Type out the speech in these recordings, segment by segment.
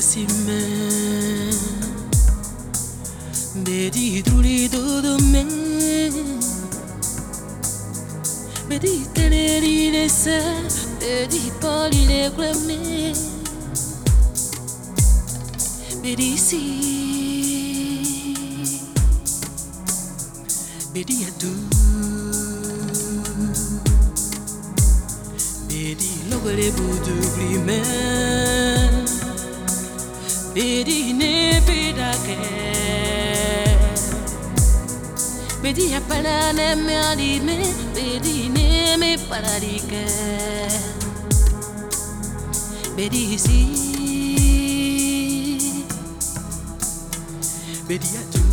sime Bedi duli do me Bedi teneri ne se Bedi poli ne budu blime Bedi ne pedake Bedi apana ne me alime Bedi ne me paradike Bedi si Bedi adu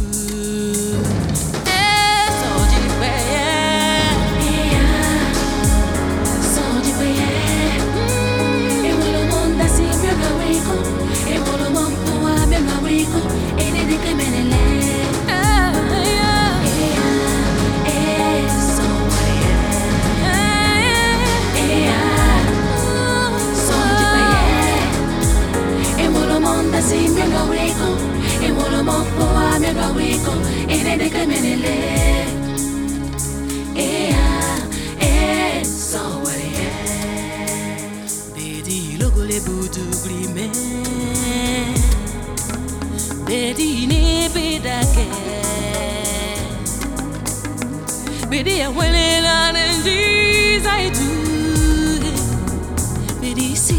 grime Bedi ne bedake Bedi ya wele la nenji zaitu. Bedi si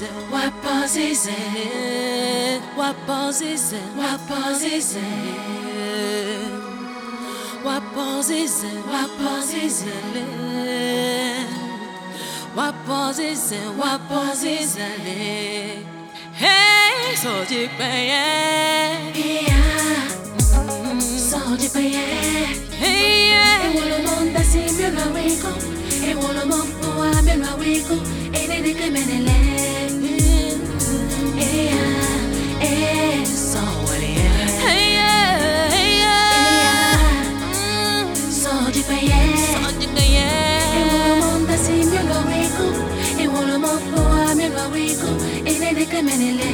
Wapozize, wapozize, wapozize, wapozize, wapozize, wapozize, wapozize, wapozize. Hey, so deep, yeah. Hey, yeah. Hey, Sipayet Sanyangayet Ewolomon da simyo lo weko Ewolomon poa me lo weko Enene kemenele